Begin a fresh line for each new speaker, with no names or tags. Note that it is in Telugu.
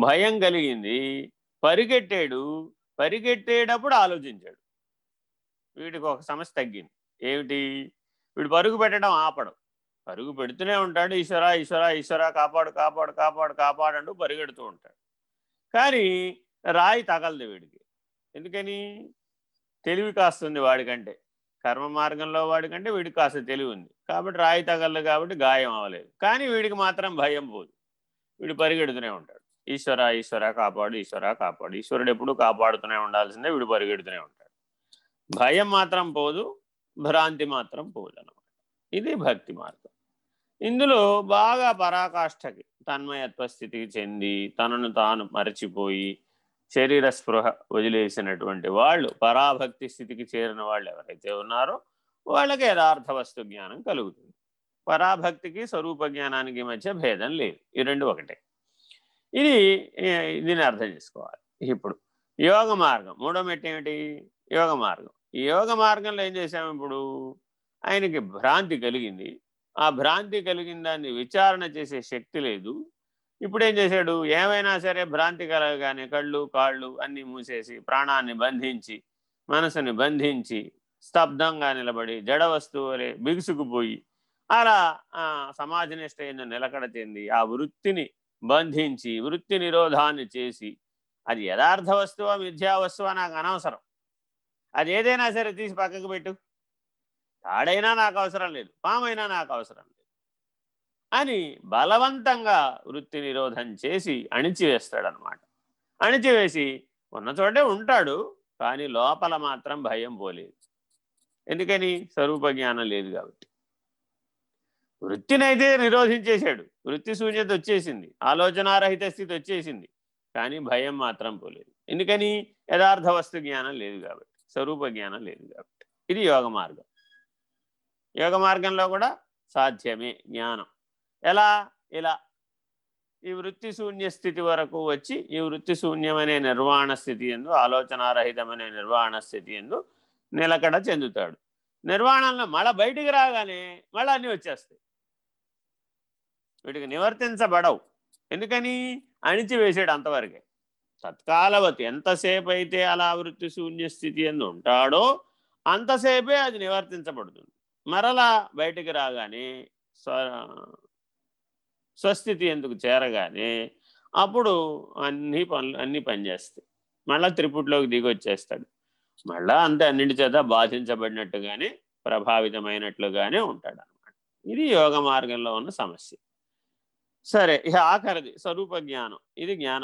భయం కలిగింది. పరిగెట్టాడు. పరిగెట్టేటప్పుడు ఆలోచించాడు. వీడికి ఒక సమస్య తగ్గింది. ఏమిటి? వీడు పరుగు పెట్టడం ఆపడం. పరుగు పెడుతూనే ఉంటాడు. ఈశ్వరా ఈశ్వరా ఈశ్వరా కాపాడు కాపాడు కాపాడు కాపాడంటూ పరిగెడుతూ ఉంటాడు. కానీ రాయి తగలదు వీడికి. ఎందుకని? తెలివి కాస్తుంది వాడికంటే. కర్మ మార్గంలో వాడికంటే వీడికి కాస్త తెలివి ఉంది. కాబట్టి రాయి తగలదు కాబట్టి గాయం అవ్వలేదు. కానీ వీడికి మాత్రం భయం పోదు. వీడు పరిగెడుతూనే ఉంటాడు. ఈశ్వర ఈశ్వర కాపాడు ఈశ్వర కాపాడు. ఈశ్వరుడు ఎప్పుడు కాపాడుతూనే ఉండాల్సిందే వీడు పరిగెడుతూనే ఉంటాడు. భయం మాత్రం పోదు భ్రాంతి మాత్రం పోదు అనమాట ఇది భక్తి మార్గం. ఇందులో బాగా పరాకాష్ఠకి తన్మయత్వ స్థితికి చెంది తనను తాను మరచిపోయి శరీర స్పృహ వదిలేసినటువంటి వాళ్ళు పరాభక్తి స్థితికి చేరిన వాళ్ళు ఎవరైతే ఉన్నారో వాళ్ళకి యథార్థ వస్తు జ్ఞానం కలుగుతుంది. పరాభక్తికి స్వరూప జ్ఞానానికి మధ్య భేదం లేదు. ఈ రెండు ఒకటే. ఇది దీన్ని అర్థం చేసుకోవాలి. ఇప్పుడు యోగ మార్గం మూడో మెట్టు ఏమిటి? యోగ మార్గం. ఈ యోగ మార్గంలో ఏం చేసాము ఇప్పుడు? ఆయనకి భ్రాంతి కలిగింది. ఆ భ్రాంతి కలిగిన దాన్ని విచారణ చేసే శక్తి లేదు. ఇప్పుడు ఏం చేశాడు? ఏమైనా సరే భ్రాంతి కలగగానే కళ్ళు కాళ్ళు అన్నీ మూసేసి ప్రాణాన్ని బంధించి మనసుని బంధించి స్తబ్దంగా నిలబడి జడ వస్తువులే బిగుసుకుపోయి అలా సమాజ నిష్ట నిలకడ చెంది ఆ వృత్తిని బంధించి వృత్తి నిరోధాన్ని చేసి అది యథార్థ వస్తువా మిథ్యా వస్తువా నాకు అనవసరం. అది ఏదైనా సరే తీసి పక్కకు పెట్టు. తాడైనా నాకు అవసరం లేదు పామైనా నాకు అవసరం లేదు అని బలవంతంగా వృత్తి నిరోధం చేసి అణిచివేస్తాడనమాట అణిచివేసి ఉన్న చోటే ఉంటాడు కానీ లోపల మాత్రం భయం పోలేదు. ఎందుకని? స్వరూప జ్ఞానం లేదు కాబట్టి. వృత్తినైతే నిరోధించేశాడు. వృత్తి శూన్యత వచ్చేసింది. ఆలోచనారహిత స్థితి వచ్చేసింది. కానీ భయం మాత్రం పోలేదు. ఎందుకని? యథార్థ వస్తు జ్ఞానం లేదు కాబట్టి స్వరూప జ్ఞానం లేదు కాబట్టి. ఇది యోగ మార్గం. యోగ మార్గంలో కూడా సాధ్యమే జ్ఞానం. ఎలా? ఇలా. ఈ వృత్తి శూన్య స్థితి వరకు వచ్చి ఈ వృత్తి శూన్యమనే నిర్వాణ స్థితి ఎందు ఆలోచనారహితమనే నిర్వాణ స్థితి ఎందు నిలకడ చెందుతాడు. నిర్వాణంలో మళ్ళీ బయటికి రాగానే మళ్ళీ అన్నీ వచ్చేస్తాయి. వీటికి నివర్తించబడవు. ఎందుకని? అణిచివేసాడు అంతవరకే. తత్కాలవతి ఎంతసేపు అయితే అలా వృత్తి శూన్య స్థితి ఎందు ఉంటాడో అంతసేపే అది నివర్తించబడుతుంది. మరలా బయటికి రాగానే స్వ స్వస్థితి ఎందుకు చేరగానే అప్పుడు అన్ని పనులు అన్ని పనిచేస్తాయి మళ్ళీ త్రిపుట్లోకి దిగి వచ్చేస్తాడు మళ్ళా అంతే అన్నింటి చేత బాధించబడినట్టుగానే ప్రభావితమైనట్లుగానే ఉంటాడు అనమాట ఇది యోగ మార్గంలో ఉన్న సమస్య. సరే ఇక ఆఖరిది స్వరూప జ్ఞానం. ఇది జ్ఞానం.